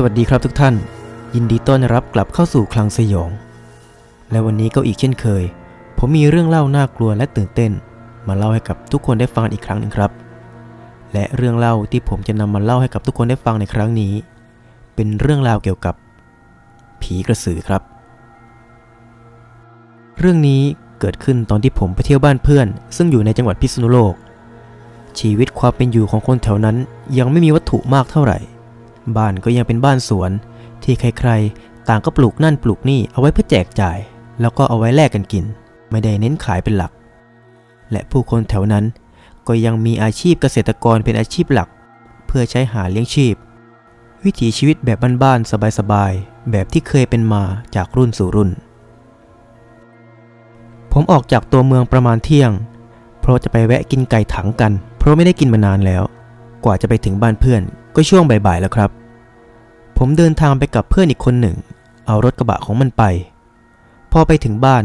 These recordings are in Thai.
สวัสดีครับทุกท่าน ยินดีต้อนรับกลับเข้าสู่คลังสยอง และวันนี้ก็อีกเช่นเคย ผมมีเรื่องเล่าน่ากลัวและตื่นเต้น มาเล่าให้กับทุกคนได้ฟังอีกครั้งหนึ่งครับ และเรื่องเล่าที่ผมจะนำมาเล่าให้กับทุกคนได้ฟังในครั้งนี้ เป็นเรื่องราวเกี่ยวกับ ผีกระสือครับ เรื่องนี้เกิดขึ้นตอนที่ผมไปเที่ยวบ้านเพื่อน ซึ่งอยู่ในจังหวัดพิษณุโลก ชีวิตความเป็นอยู่ของคนแถวนั้นยังไม่มีวัตถุมากเท่าไหร่ บ้านก็ยังเป็นบ้านสวน ที่ใครๆ ต่างก็ปลูกนั่นปลูกนี่เอาไว้เพื่อแจกจ่าย แล้วก็เอาไว้แลกกันกิน ไม่ได้เน้นขายเป็นหลัก และผู้คนแถวนั้น ก็ยังมีอาชีพเกษตรกรเป็นอาชีพหลัก เพื่อใช้หาเลี้ยงชีพ วิถีชีวิตแบบบ้านๆสบายๆแบบที่เคยเป็นมาจากรุ่นสู่รุ่น ผมออกจากตัวเมืองประมาณเที่ยง เพราะจะไปแวะกินไก่ถังกัน เพราะไม่ได้กินมานานแล้ว กว่าจะไปถึงบ้านเพื่อน ก็ช่วงบ่ายๆแล้วครับ ผมเดินทางไปกับเพื่อนอีกคนหนึ่ง เอารถกระบะของมันไป พอไปถึงบ้าน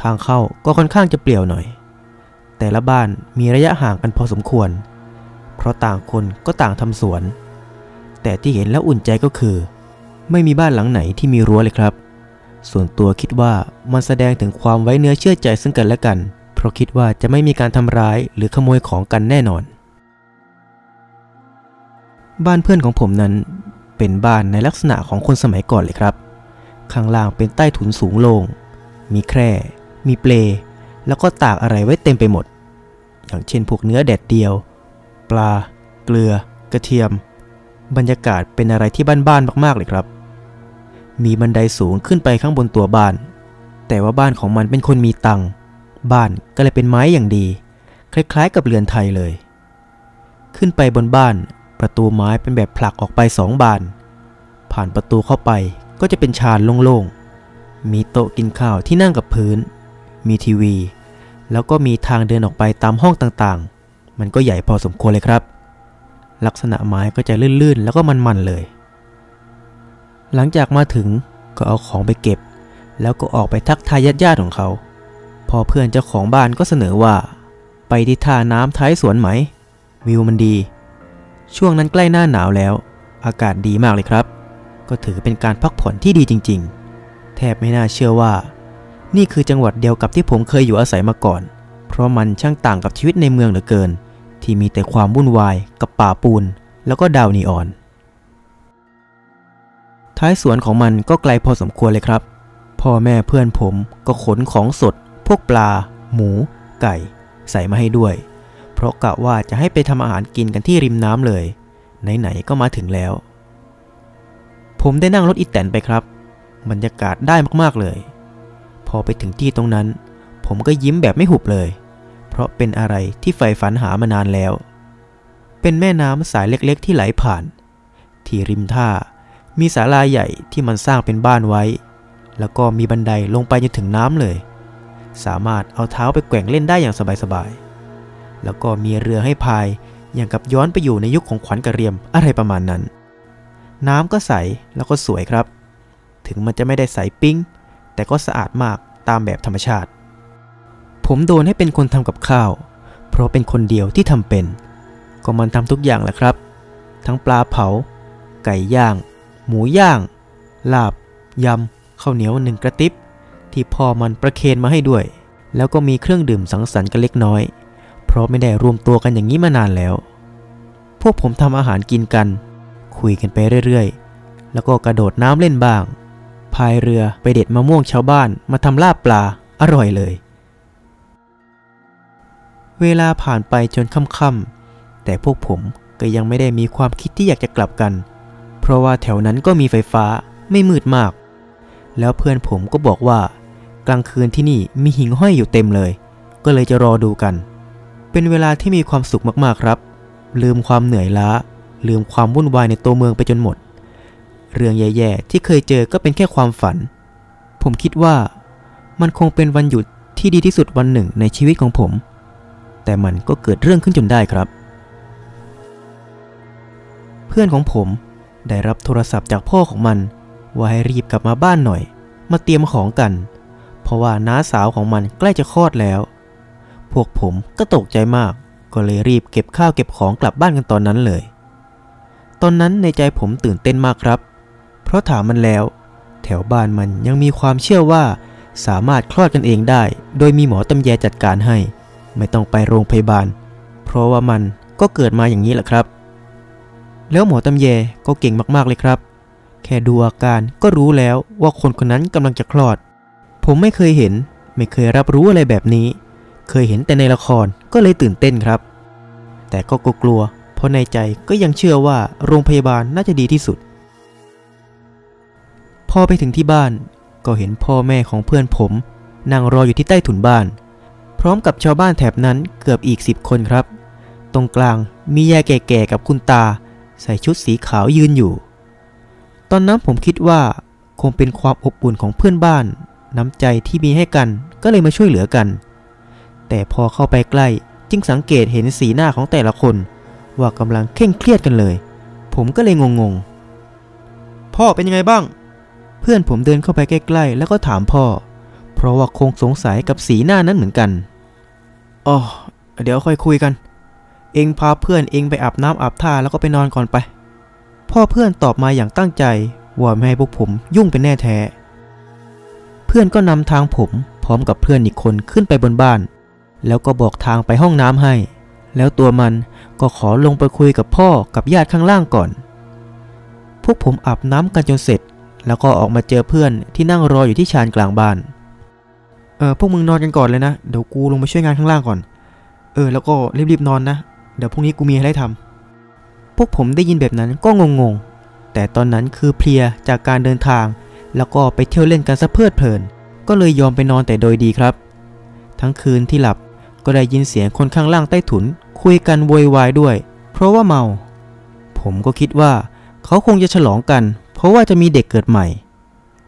ทางเข้าก็ค่อนข้างจะเปลี่ยวหน่อย แต่ละบ้านมีระยะห่างกันพอสมควร เพราะต่างคนก็ต่างทำสวน แต่ที่เห็นแล้วอุ่นใจก็คือ ไม่มีบ้านหลังไหนที่มีรั้วเลยครับ ส่วนตัวคิดว่ามันแสดงถึงความไว้เนื้อเชื่อใจซึ่งกันและกัน เพราะคิดว่าจะไม่มีการทำร้ายหรือขโมยของกันแน่นอน บ้านเพื่อนของผมนั้นเป็นบ้านในลักษณะของคนสมัยก่อนเลยครับ ข้างล่างเป็นใต้ถุนสูงโลง่ง มีแคร่ มีเปล แล้วก็ตากอะไรไว้เต็มไปหมด อย่างเช่นพวกเนื้อแดดเดียว ปลา เกลือ กระเทียม บรรยากาศเป็นอะไรที่บ้านๆมากๆเลยครับ มีบันไดสูงขึ้นไปข้างบนตัวบ้าน แต่ว่าบ้านของมันเป็นคนมีตังค์บ้านก็เลยเป็นไม้อย่างดี คล้ายๆกับเรือนไทยเลย ขึ้นไปบนบ้าน ประตูไม้เป็นแบบผลักออกไปสองบาน ผ่านประตูเข้าไปก็จะเป็นชานโล่งๆ มีโต๊ะกินข้าวที่นั่งกับพื้น มีทีวี แล้วก็มีทางเดินออกไปตามห้องต่างๆ มันก็ใหญ่พอสมควรเลยครับ ลักษณะไม้ก็จะลื่นๆ แล้วก็มันๆเลย หลังจากมาถึงก็เอาของไปเก็บ แล้วก็ออกไปทักทายญาติๆของเขา พอเพื่อนเจ้าของบ้านก็เสนอว่า ไปที่ท่าน้ำท้ายสวนไหม วิวมันดี ช่วงนั้นใกล้หน้าหนาวแล้ว อากาศดีมากเลยครับ ก็ถือเป็นการพักผ่อนที่ดีจริง ๆ แทบไม่น่าเชื่อว่า นี่คือจังหวัดเดียวกับที่ผมเคยอยู่อาศัยมาก่อน เพราะมันช่างต่างกับชีวิตในเมืองเหลือเกิน ที่มีแต่ความวุ่นวายกับป่าปูน แล้วก็ดาวนีออน ท้ายสวนของมันก็ไกลพอสมควรเลยครับ พ่อแม่เพื่อนผมก็ขนของสด พวกปลา หมู ไก่ ใส่มาให้ด้วย เพราะกะว่าจะให้ไปทำอาหารกินกันที่ริมน้ำเลย ไหนๆก็มาถึงแล้ว ผมได้นั่งรถอีแตนไปครับ บรรยากาศได้มากๆเลย พอไปถึงที่ตรงนั้น ผมก็ยิ้มแบบไม่หุบเลย เพราะเป็นอะไรที่ใฝ่ฝันหามานานแล้ว เป็นแม่น้ำสายเล็กๆที่ไหลผ่าน ที่ริมท่ามีศาลาใหญ่ที่มันสร้างเป็นบ้านไว้ แล้วก็มีบันไดลงไปจนถึงน้ำเลย สามารถเอาเท้าไปแกว่งเล่นได้อย่างสบายๆ แล้วก็มีเรือให้พาย อย่างกับย้อนไปอยู่ในยุคของขวัญกระเรียมอะไรประมาณนั้น น้ำก็ใสแล้วก็สวยครับ ถึงมันจะไม่ได้ใสปิ้ง แต่ก็สะอาดมากตามแบบธรรมชาติ ผมโดนให้เป็นคนทำกับข้าว เพราะเป็นคนเดียวที่ทำเป็น ก็มันทำทุกอย่างแหละครับ ทั้งปลาเผา ไก่ย่าง หมูย่าง ลาบ ยำข้าวเหนียวหนึ่งกระติบที่พ่อมันประเคนมาให้ด้วย แล้วก็มีเครื่องดื่มสังสรรค์กันเล็กน้อย เพราะไม่ได้รวมตัวกันอย่างนี้มานานแล้ว พวกผมทำอาหารกินกัน คุยกันไปเรื่อยๆ แล้วก็กระโดดน้ำเล่นบ้าง พายเรือไปเด็ดมะม่วงชาวบ้านมาทำลาบปลาอร่อยเลย เวลาผ่านไปจนค่ำๆแต่พวกผมก็ยังไม่ได้มีความคิดที่อยากจะกลับกัน เพราะว่าแถวนั้นก็มีไฟฟ้าไม่มืดมาก แล้วเพื่อนผมก็บอกว่า กลางคืนที่นี่มีหิ่งห้อยอยู่เต็มเลย ก็เลยจะรอดูกัน เป็นเวลาที่มีความสุขมากๆครับ ลืมความเหนื่อยล้า ลืมความวุ่นวายในตัวเมืองไปจนหมด เรื่องแย่ๆที่เคยเจอก็เป็นแค่ความฝัน ผมคิดว่ามันคงเป็นวันหยุดที่ดีที่สุดวันหนึ่งในชีวิตของผม แต่มันก็เกิดเรื่องขึ้นจนได้ครับ เพื่อนของผมได้รับโทรศัพท์จากพ่อของมัน ว่าให้รีบกลับมาบ้านหน่อย มาเตรียมของกัน เพราะว่าน้าสาวของมันใกล้จะคลอดแล้ว พวกผมก็ตกใจมาก ก็เลยรีบเก็บข้าวเก็บของกลับบ้านกันตอนนั้นเลย ตอนนั้นในใจผมตื่นเต้นมากครับ เพราะถามมันแล้ว แถวบ้านมันยังมีความเชื่อว่า สามารถคลอดกันเองได้ โดยมีหมอตำแยจัดการให้ ไม่ต้องไปโรงพยาบาล เพราะว่ามันก็เกิดมาอย่างนี้แหละครับ แล้วหมอตำแยก็เก่งมากๆเลยครับ แค่ดูอาการก็รู้แล้วว่าคนคนนั้นกำลังจะคลอด ผมไม่เคยเห็นไม่เคยรับรู้อะไรแบบนี้ เคยเห็นแต่ในละครก็เลยตื่นเต้นครับ แต่ก็กลัว เพราะในใจก็ยังเชื่อว่าโรงพยาบาลน่าจะดีที่สุด พอไปถึงที่บ้านก็เห็นพ่อแม่ของเพื่อนผมนั่งรออยู่ที่ใต้ถุนบ้าน พร้อมกับชาวบ้านแถบนั้นเกือบอีกสิบคนครับ ตรงกลางมียายแก่ๆกับคุณตา ใส่ชุดสีขาวยืนอยู่ ตอนนั้นผมคิดว่าคงเป็นความอบอุ่นของเพื่อนบ้าน น้ำใจที่มีให้กันก็เลยมาช่วยเหลือกัน แต่พอเข้าไปใกล้จึงสังเกตเห็นสีหน้าของแต่ละคน ว่ากำลังเคร่งเครียดกันเลย ผมก็เลยงงๆ พ่อเป็นยังไงบ้าง เพื่อนผมเดินเข้าไปใกล้ ๆ แล้วก็ถามพ่อ เพราะว่าคงสงสัยกับสีหน้านั้นเหมือนกันอ๋อเดี๋ยวค่อยคุยกัน เองพาเพื่อนเองไปอาบน้ำอาบท่าแล้วก็ไปนอนก่อนไป พ่อเพื่อนตอบมาอย่างตั้งใจว่าไม่ให้พวกผมยุ่งเป็นแน่แท้ เพื่อนก็นำทางผมพร้อมกับเพื่อนอีกคนขึ้นไปบนบ้าน แล้วก็บอกทางไปห้องน้ำให้ แล้วตัวมันก็ขอลงไปคุยกับพ่อกับญาติข้างล่างก่อน พวกผมอาบน้ำกันจนเสร็จ แล้วก็ออกมาเจอเพื่อนที่นั่งรออยู่ที่ชานกลางบ้าน เออพวกมึงนอนกันก่อนเลยนะ เดี๋ยวกูลงไปช่วยงานข้างล่างก่อน เออ แล้วก็รีบๆนอนนะ เดี๋ยวพรุ่งนี้กูมีอะไรทำพวกผมได้ยินแบบนั้นก็งงๆ แต่ตอนนั้นคือเพลียจากการเดินทาง แล้วก็ไปเที่ยวเล่นกันซะเพลิดเพลิน ก็เลยยอมไปนอนแต่โดยดีครับ ทั้งคืนที่หลับ ก็ได้ยินเสียงคนข้างล่างใต้ถุน คุยกันโวยวายด้วย เพราะว่าเมา ผมก็คิดว่า เขาคงจะฉลองกัน เพราะว่าจะมีเด็กเกิดใหม่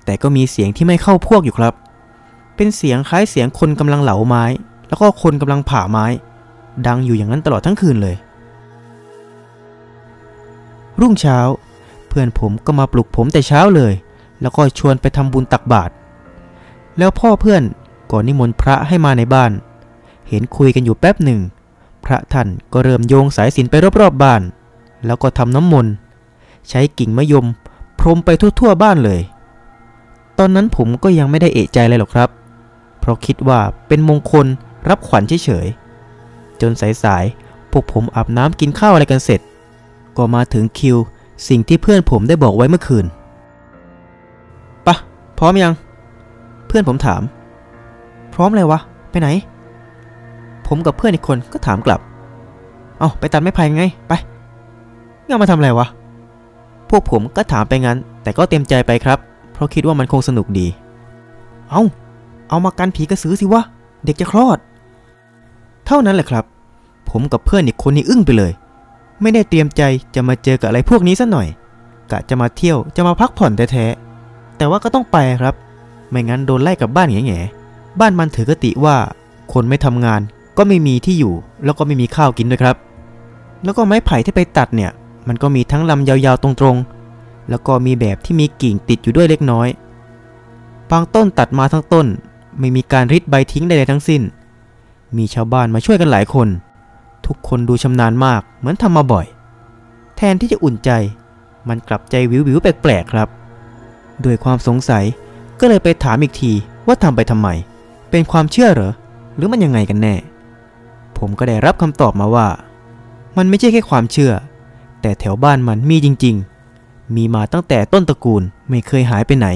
แต่ก็มีเสียงที่ไม่เข้าพวกอยู่ครับ เป็นเสียงคล้ายเสียงคนกำลังเหลาไม้ แล้วก็คนกำลังผ่าไม้ ดังอยู่อย่างนั้นตลอดทั้งคืนเลย รุ่งเช้า เพื่อนผมก็มาปลุกผมแต่เช้าเลย แล้วก็ชวนไปทำบุญตักบาตรแล้วพ่อเพื่อนก็นิมนต์พระให้มาในบ้าน เห็นคุยกันอยู่แป๊บหนึ่ง พระท่านก็เริ่มโยงสายสินไปรอบๆบบ้าน แล้วก็ทำน้ำมนต์ ใช้กิ่งมะยม พรมไปทั่วๆบ้านเลย ตอนนั้นผมก็ยังไม่ได้เอะใจเลยหรอกครับ เพราะคิดว่าเป็นมงคลรับขวัญเฉยๆ จนสายๆ พวกผมอาบน้ำกินข้าวอะไรกันเสร็จ ก็มาถึงคิวสิ่งที่เพื่อนผมได้บอกไว้เมื่อคืนปะพร้อมยัง เพื่อนผมถาม พร้อมเลยวะ ไปไหน ผมกับเพื่อนอีกคนก็ถามกลับ เอาไปตัดไม้ไผ่ไง ไปงั้นมาทำอะไรวะ พวกผมก็ถามไปงั้น แต่ก็เต็มใจไปครับ เพราะคิดว่ามันคงสนุกดี เอาเอามากันผีกระสือสิวะ เด็กจะคลอด เท่านั้นแหละครับ ผมกับเพื่อนอีกคนนี่อึ้งไปเลย ไม่ได้เตรียมใจจะมาเจอกับอะไรพวกนี้ซะหน่อย กะจะมาเที่ยวจะมาพักผ่อนแท้ๆ แต่ว่าก็ต้องไปครับ ไม่งั้นโดนไล่กลับบ้านแง่ๆบ้านมันถือกติว่า คนไม่ทำงาน ก็ไม่มีที่อยู่ แล้วก็ไม่มีข้าวกินด้วยครับ แล้วก็ไม้ไผ่ที่ไปตัดเนี่ย มันก็มีทั้งลำยาวๆตรงๆ แล้วก็มีแบบที่มีกิ่งติดอยู่ด้วยเล็กน้อย บางต้นตัดมาทั้งต้น ไม่มีการริดใบทิ้งใดๆทั้งสิ้น มีชาวบ้านมาช่วยกันหลายคน ทุกคนดูชำนาญมาก เหมือนทำมาบ่อย แทนที่จะอุ่นใจ มันกลับใจวิววิวๆแปลกๆครับ ด้วยความสงสัยก็เลยไปถามอีกทีว่าทำไปทำไม เป็นความเชื่อเหรอ หรือมันยังไงกันแน่ ผมก็ได้รับคำตอบมาว่า มันไม่ใช่แค่ความเชื่อ แต่แถวบ้านมันมีจริง ๆ มีมาตั้งแต่ต้นตระกูลไม่เคยหายไปไหน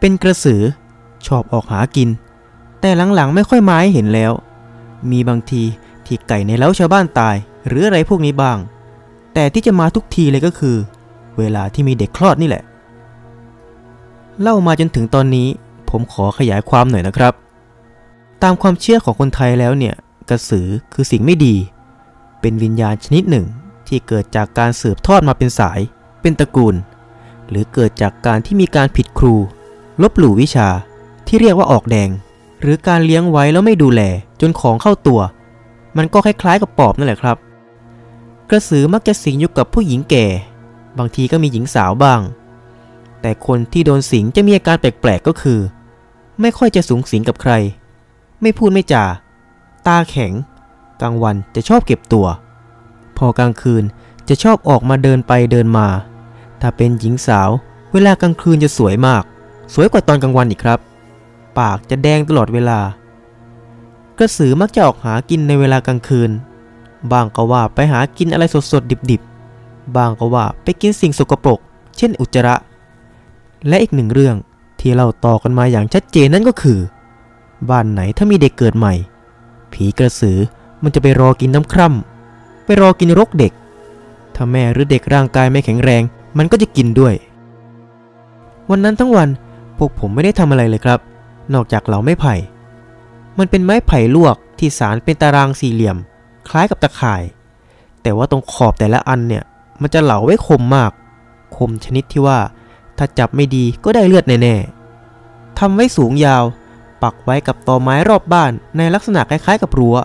เป็นกระสือชอบออกหากิน แต่หลังๆไม่ค่อยมาให้เห็นแล้ว มีบางทีที่ไก่ในเล้าชาวบ้านตาย หรืออะไรพวกนี้บ้าง แต่ที่จะมาทุกทีเลยก็คือ เวลาที่มีเด็กคลอดนี่แหละ เล่ามาจนถึงตอนนี้ ผมขอขยายความหน่อยนะครับ ตามความเชื่อของคนไทยแล้วเนี่ย กระสือคือสิ่งไม่ดี เป็นวิญญาณชนิดหนึ่งที่เกิดจากการสืบทอดมาเป็นสาย เป็นตระกูล หรือเกิดจากการที่มีการผิดครู ลบหลู่วิชาที่เรียกว่าออกแดง หรือการเลี้ยงไว้แล้วไม่ดูแลจนของเข้าตัว มันก็คล้ายๆกับปอบนั่นแหละครับ กระสือมักจะสิงอยู่กับผู้หญิงแก่ บางทีก็มีหญิงสาวบ้าง แต่คนที่โดนสิงจะมีอาการแปลกๆก็คือ ไม่ค่อยจะสูงสิงกับใคร ไม่พูดไม่จา ตาแข็ง กลางวันจะชอบเก็บตัว พอกลางคืนจะชอบออกมาเดินไปเดินมา ถ้าเป็นหญิงสาว เวลากลางคืนจะสวยมาก สวยกว่าตอนกลางวันอีกครับ ปากจะแดงตลอดเวลา กระสือมักจะออกหากินในเวลากลางคืน บางก็ว่าไปหากินอะไรสดๆดิบๆ บางก็ว่าไปกินสิ่งสกปรก เช่นอุจจาระ และอีกหนึ่งเรื่องที่เราต่อกันมาอย่างชัดเจนนั่นก็คือ บ้านไหนถ้ามีเด็กเกิดใหม่ ผีกระสือมันจะไปรอกินน้ำคร่ำไปรอกินรกเด็ก ถ้าแม่หรือเด็กร่างกายไม่แข็งแรง มันก็จะกินด้วย วันนั้นทั้งวันพวกผมไม่ได้ทำอะไรเลยครับ นอกจากเหลาไม้ไผ่ มันเป็นไม้ไผ่ลวกที่สารเป็นตารางสี่เหลี่ยม คล้ายกับตะข่าย แต่ว่าตรงขอบแต่ละอันเนี่ย มันจะเหลาไว้คมมาก คมชนิดที่ว่า ถ้าจับไม่ดีก็ได้เลือดแน่ๆทำไว้สูงยาว ปักไว้กับตอไม้รอบบ้านในลักษณะคล้ายๆกับรั้ว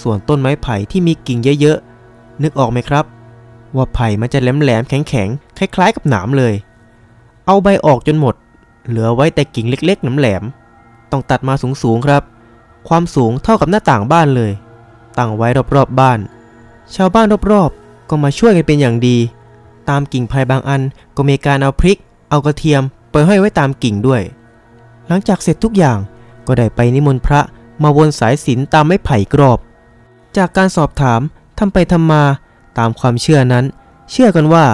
ส่วนต้นไม้ไผ่ที่มีกิ่งเยอะๆ นึกออกไหมครับ ว่าไผ่มันจะแหลมๆแข็งๆ คล้ายๆกับหนามเลย เอาใบออกจนหมด เหลือไว้แต่กิ่งเล็กๆแหลมๆ ต้องตัดมาสูงๆครับ ความสูงเท่ากับหน้าต่างบ้านเลย ตั้งไว้รอบๆบ้าน ชาวบ้านรอบๆ ก็มาช่วยกันเป็นอย่างดี ตามกิ่งไผ่บางอันก็มีการเอาพริก เอากระเทียมไปห้อยไว้ตามกิ่งด้วย หลังจากเสร็จทุกอย่างก็ได้ไปนิมนต์พระมาวนสายสิญจนตามไม้ไผ่กรอบ จากการสอบถามทำไปทำมาตามความเชื่อนั้น เชื่อกันว่า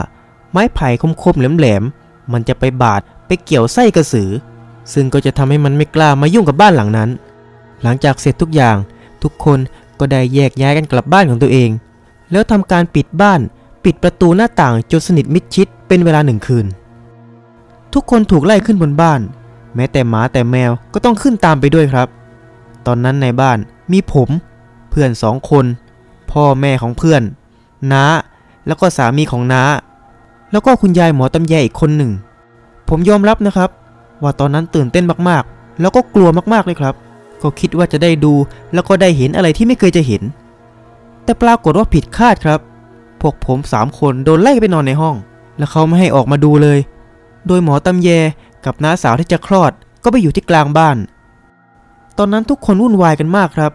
ไม้ไผ่คมๆแหลมๆมันจะไปบาดไปเกี่ยวไส้กระสือ ซึ่งก็จะทำให้มันไม่กล้ามายุ่งกับบ้านหลังนั้น หลังจากเสร็จทุกอย่าง ทุกคนก็ได้แยกย้ายกันกลับบ้านของตัวเอง แล้วทำการปิดบ้าน ปิดประตูหน้าต่างจนสนิทมิดชิดเป็นเวลาหนึ่งคืน ทุกคนถูกไล่ขึ้นบนบ้าน แม้แต่หมาแต่แมวก็ต้องขึ้นตามไปด้วยครับ ตอนนั้นในบ้านมีผม เพื่อนสองคน พ่อแม่ของเพื่อนน้าแล้วก็สามีของน้า แล้วก็คุณยายหมอตำแยอีกคนหนึ่ง ผมยอมรับนะครับ ว่าตอนนั้นตื่นเต้นมากๆ แล้วก็กลัวมากๆเลยครับ ก็คิดว่าจะได้ดูแล้วก็ได้เห็นอะไรที่ไม่เคยจะเห็น แต่ปรากฏว่าผิดคาดครับ พวกผมสามคนโดนไล่ไปนอนในห้อง แล้วเขาไม่ให้ออกมาดูเลย โดยหมอตำแย กับน้าสาวที่จะคลอดก็ไปอยู่ที่กลางบ้าน ตอนนั้นทุกคนวุ่นวายกันมากครับ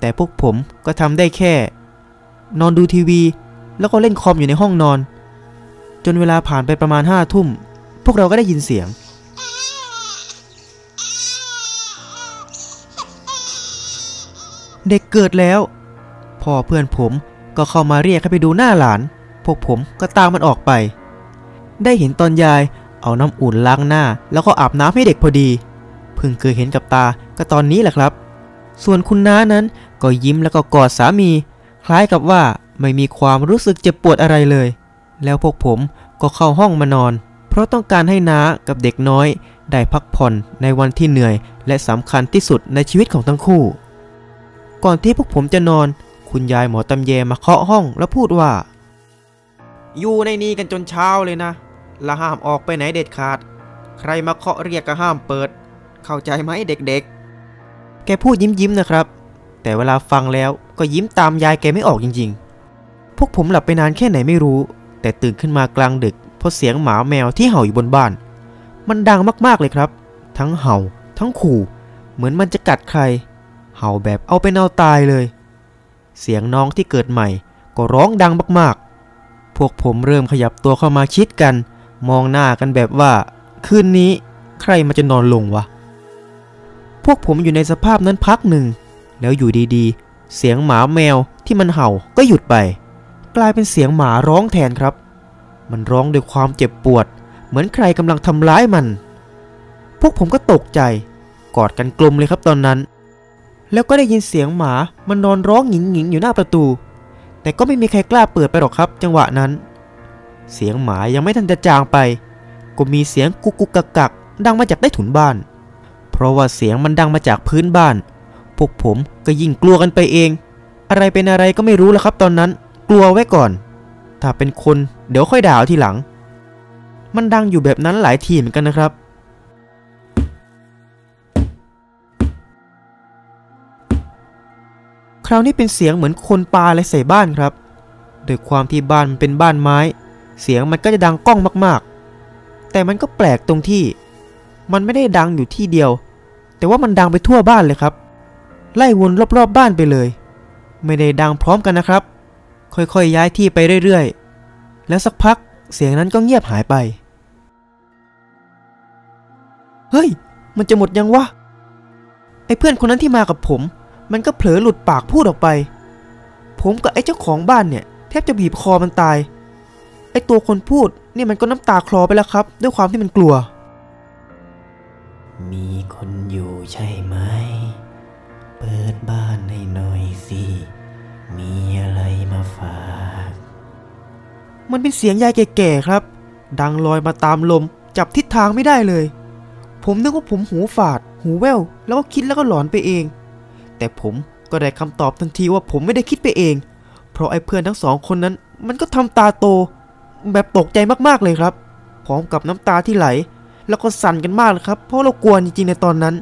แต่พวกผมก็ทำได้แค่ นอนดูทีวี แล้วก็เล่นคอมอยู่ในห้องนอน จนเวลาผ่านไปประมาณห้าทุ่ม พวกเราก็ได้ยินเสียง เด็กเกิดแล้วพ่อเพื่อนผมก็เข้ามาเรียกให้ไปดูหน้าหลาน พวกผมก็ตามมันออกไป ได้เห็นตอนยาย เอาน้ำอุ่นล้างหน้า แล้วก็อาบน้ำให้เด็กพอดีเพิ่งเคยเห็นกับตาก็ตอนนี้แหละครับ ส่วนคุณน้านั้นก็ยิ้มแล้วก็กอดสามี คล้ายกับว่าไม่มีความรู้สึกเจ็บปวดอะไรเลย แล้วพวกผมก็เข้าห้องมานอน เพราะต้องการให้น้ากับเด็กน้อย ได้พักผ่อนในวันที่เหนื่อย และสำคัญที่สุดในชีวิตของทั้งคู่ ก่อนที่พวกผมจะนอน คุณยายหมอตำแยมาเคาะห้องแล้วพูดว่า อยู่ในนี้กันจนเช้าเลยนะ และห้ามออกไปไหนเด็ดขาด ใครมาเคาะเรียกก็ห้ามเปิด เข้าใจไหมเด็กๆ แกพูดยิ้มยิ้มๆนะครับ แต่เวลาฟังแล้วก็ยิ้มตามยายแกไม่ออกจริงๆ พวกผมหลับไปนานแค่ไหนไม่รู้ แต่ตื่นขึ้นมากลางดึกเพราะเสียงหมาแมวที่เห่าอยู่บนบ้าน มันดังมากๆเลยครับ ทั้งเห่า ทั้งขู่ เหมือนมันจะกัดใคร เห่าแบบเอาเป็นเอาตายเลย เสียงน้องที่เกิดใหม่ ก็ร้องดังมากๆ พวกผมเริ่มขยับตัวเข้ามาชิดกัน มองหน้ากันแบบว่า คืนนี้ใครมันจะนอนลงวะ พวกผมอยู่ในสภาพนั้นพักหนึ่ง แล้วอยู่ดีๆ เสียงหมาแมวที่มันเห่าก็หยุดไป กลายเป็นเสียงหมาร้องแทนครับ มันร้องด้วยความเจ็บปวด เหมือนใครกำลังทำร้ายมัน พวกผมก็ตกใจ กอดกันกลมเลยครับตอนนั้น แล้วก็ได้ยินเสียงหมามันนอนร้องหงิงๆอยู่หน้าประตู แต่ก็ไม่มีใครกล้าเปิดไปหรอกครับ จังหวะนั้น เสียงหมายังไม่ทันจะจางไป ก็มีเสียงกุกกุกกักกักดังมาจากใต้ถุนบ้าน เพราะว่าเสียงมันดังมาจากพื้นบ้าน พวกผมก็ยิ่งกลัวกันไปเอง อะไรเป็นอะไรก็ไม่รู้แล้วครับตอนนั้น กลัวไว้ก่อน ถ้าเป็นคนเดี๋ยวค่อยด่าทีหลัง มันดังอยู่แบบนั้นหลายทีเหมือนกันนะครับ คราวนี้เป็นเสียงเหมือนคนปาอะไรใส่บ้านครับ โดยความที่บ้านมันเป็นบ้านไม้ เสียงมันก็จะดังก้องมากๆ แต่มันก็แปลกตรงที่ มันไม่ได้ดังอยู่ที่เดียว แต่ว่ามันดังไปทั่วบ้านเลยครับ ไล่วนรอบๆบบ้านไปเลย ไม่ได้ดังพร้อมกันนะครับ ค่อยๆย้ายที่ไปเรื่อยๆ แล้วสักพักเสียงนั้นก็เงียบหายไป เฮ้ย มันจะหมดยังวะ ไอ้เพื่อนคนนั้นที่มากับผม มันก็เผลอหลุดปากพูดออกไป ผมกับไอ้เจ้าของบ้านเนี่ย แทบจะบีบคอมันตาย อ้ตัวคนพูดเนี่ยมันก็น้ำตาคลอไปแล้วครับ ด้วยความที่มันกลัว มีคนอยู่ใช่ไหม เปิดบ้านให้หน่อยสิ มีอะไรมาฝาก มันเป็นเสียงยายแก่ๆครับ ดังลอยมาตามลม จับทิศทางไม่ได้เลย ผมนึกว่าผมหูฝาด หูแว่ว แล้วก็คิดแล้วก็หลอนไปเอง แต่ผมก็ได้คำตอบทันทีว่าผมไม่ได้คิดไปเอง เพราะไอ้เพื่อนทั้งสองคนนั้น มันก็ทำตาโต แบบตกใจมากๆเลยครับ พร้อมกับน้ำตาที่ไหล แล้วก็สั่นกันมากเลยครับ เพราะเรากลัวจริงๆในตอนนั้น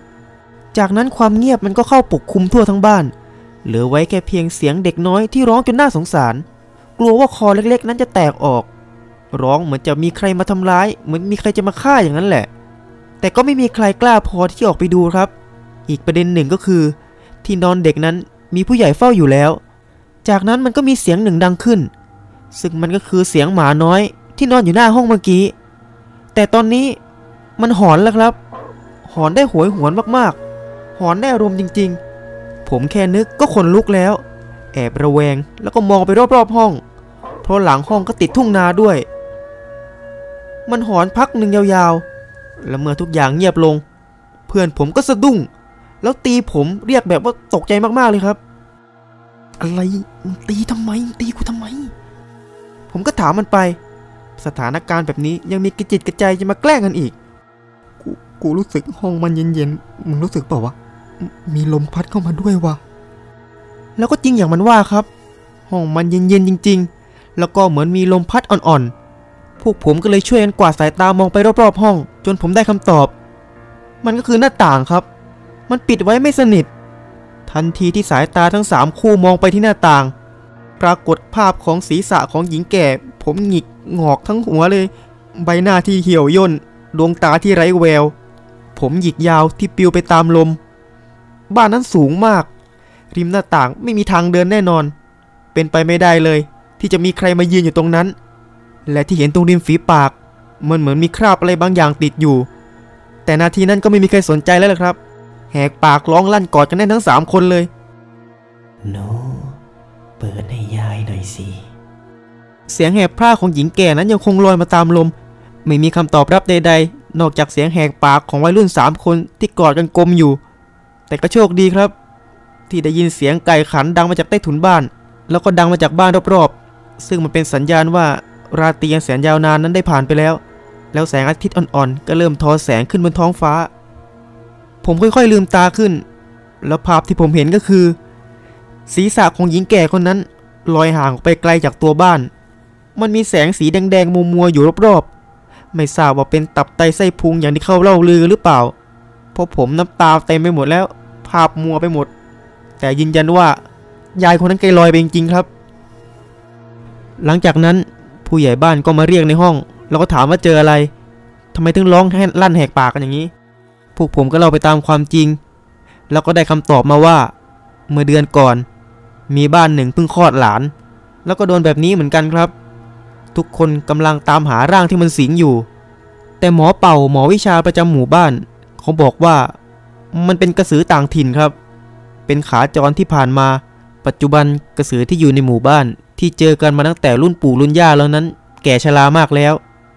จากนั้นความเงียบมันก็เข้าปกคลุมทั่วทั้งบ้าน เหลือไว้แค่เพียงเสียงเด็กน้อยที่ร้องจนน่าสงสาร กลัวว่าคอเล็กๆ นั้นจะแตกออก ร้องเหมือนจะมีใครมาทำร้าย เหมือนมีใครจะมาฆ่าอย่างนั้นแหละ แต่ก็ไม่มีใครกล้าพอที่จะออกไปดูครับ อีกประเด็นหนึ่งก็คือ ที่นอนเด็กนั้นมีผู้ใหญ่เฝ้าอยู่แล้ว จากนั้นมันก็มีเสียงหนึ่งดังขึ้น ซึ่งมันก็คือเสียงหมาน้อยที่นอนอยู่หน้าห้องเมื่อกี้ แต่ตอนนี้มันหอนแล้วครับ หอนได้หวยหวนมากๆ หอนได้อารมณ์จริงๆ ผมแค่นึกก็ขนลุกแล้ว แอบระแวงแล้วก็มองไปรอบๆห้อง เพราะหลังห้องก็ติดทุ่งนาด้วย มันหอนพักหนึ่งยาวๆ แล้วเมื่อทุกอย่างเงียบลง เพื่อนผมก็สะดุ้ง แล้วตีผมเรียกแบบว่าตกใจมากๆเลยครับ อะไรตีทำไมตีกูทำไม ผมก็ถามมันไป สถานการณ์แบบนี้ยังมีกระจิตกระใจจะมาแกล้งกันอีก กูกูรู้สึกห้องมันเย็นๆ มึงรู้สึกเปล่าวะมมีลมพัดเข้ามาด้วยวะแล้วก็จริงอย่างมันว่าครับ ห้องมันเย็นๆจริง ๆ แล้วก็เหมือนมีลมพัดอ่อนๆ พวกผมก็เลยช่วยกันกวาดสายตามองไปรอบๆห้อง จนผมได้คำตอบ มันก็คือหน้าต่างครับ มันปิดไว้ไม่สนิท ทันทีที่สายตาทั้งสามคู่มองไปที่หน้าต่างป รากฏภาพของศีรษะของหญิงแก่ ผมหงิกงอกทั้งหัวเลย ใบหน้าที่เหี่ยวย่น ดวงตาที่ไร้แวว ผมหยิกยาวที่ปลิวไปตามลม บ้านนั้นสูงมาก ริมหน้าต่างไม่มีทางเดินแน่นอน เป็นไปไม่ได้เลย ที่จะมีใครมายืนอยู่ตรงนั้น และที่เห็นตรงริมฝีปาก มันเหมือนมีคราบอะไรบางอย่างติดอยู่ แต่นาทีนั้นก็ไม่มีใครสนใจแล้วล่ะครับ แหกปากร้องลั่นกอดกันแน่นทั้งสามคนเลยหนูเปิดให้ยายหน่อยสิ เสียงแหบพร่าของหญิงแก่นั้นยังคงลอยมาตามลม ไม่มีคำตอบรับใดๆ นอกจากเสียงแหกปากของวัยรุ่นสามคนที่กอดกันกลมอยู่ แต่ก็โชคดีครับ ที่ได้ยินเสียงไก่ขันดังมาจากใต้ถุนบ้าน แล้วก็ดังมาจากบ้านรอบๆ ซึ่งมันเป็นสัญญาณว่าราตรีอันแสนยาวนานนั้นได้ผ่านไปแล้ว แล้วแสงอาทิตย์อ่อนๆ ก็เริ่มทอแสงขึ้นบนท้องฟ้า ผมค่อยๆลืมตาขึ้น แล้วภาพที่ผมเห็นก็คือ ศีรษะของหญิงแก่คนนั้นลอยห่างออกไปไกลจากตัวบ้าน มันมีแสงสีแดงๆมัวๆอยู่รอบๆ ไม่ทราบว่าเป็นตับไตไส้พุงอย่างที่เขาเล่าลือหรือเปล่า เพราะผมน้ำตาเต็มไปหมดแล้ว ภาพมัวไปหมด แต่ยืนยันว่ายายคนนั้นแกลอยไปจริงๆครับ หลังจากนั้นผู้ใหญ่บ้านก็มาเรียกในห้อง แล้วก็ถามว่าเจออะไรทำไมถึงร้องให้ลั่นแหกปากกันอย่างนี้ พวกผมก็เล่าไปตามความจริง แล้วก็ได้คำตอบมาว่า เมื่อเดือนก่อน มีบ้านหนึ่งเพิ่งคลอดหลาน แล้วก็โดนแบบนี้เหมือนกันครับ ทุกคนกำลังตามหาร่างที่มันสิงอยู่ แต่หมอเป่าหมอวิชาประจำหมู่บ้าน เขาบอกว่า มันเป็นกระสือต่างถิ่นครับ เป็นขาจรที่ผ่านมา ปัจจุบันกระสือที่อยู่ในหมู่บ้าน ที่เจอกันมาตั้งแต่รุ่นปู่รุ่นย่าแล้วนั้น แก่ชรามากแล้ว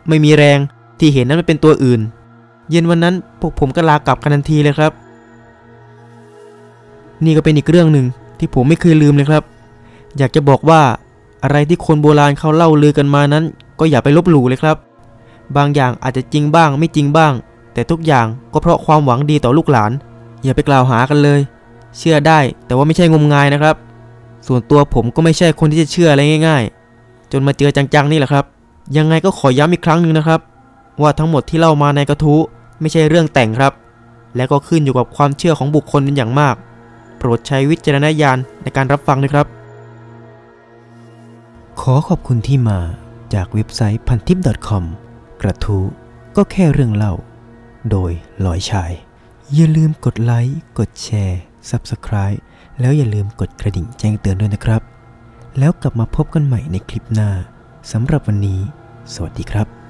ไม่มีแรงที่เห็นนั้นมันเป็นตัวอื่น เย็นวันนั้นพวกผมก็ลากลับกันทันทีเลยครับ นี่ก็เป็นอีกเรื่องหนึ่ง ที่ผมไม่เคยลืมเลยครับ อยากจะบอกว่าอะไรที่คนโบราณเขาเล่าลือกันมานั้น ก็อย่าไปลบหลู่เลยครับ บางอย่างอาจจะจริงบ้างไม่จริงบ้าง แต่ทุกอย่างก็เพราะความหวังดีต่อลูกหลาน อย่าไปกล่าวหากันเลย เชื่อได้แต่ว่าไม่ใช่งมงายนะครับ ส่วนตัวผมก็ไม่ใช่คนที่จะเชื่ออะไรง่าย ๆ จนมาเจอจังๆนี่แหละครับ ยังไงก็ขอย้ำอีกครั้งหนึ่งนะครับ ว่าทั้งหมดที่เล่ามาในกระทู้ไม่ใช่เรื่องแต่งครับ และก็ขึ้นอยู่กับความเชื่อของบุคคลเป็นอย่างมาก โปรดใช้วิจารณญาณในการรับฟังนะครับ ขอขอบคุณที่มาจากเว็บไซต์พันทิป .com กระทู้ก็แค่เรื่องเล่า โดยลอยชาย อย่าลืมกดไลค์ กดแชร์ Subscribe แล้วอย่าลืมกดกระดิ่งแจ้งเตือนด้วยนะครับ แล้วกลับมาพบกันใหม่ในคลิปหน้าสำหรับวันนี้ สวัสดีครับ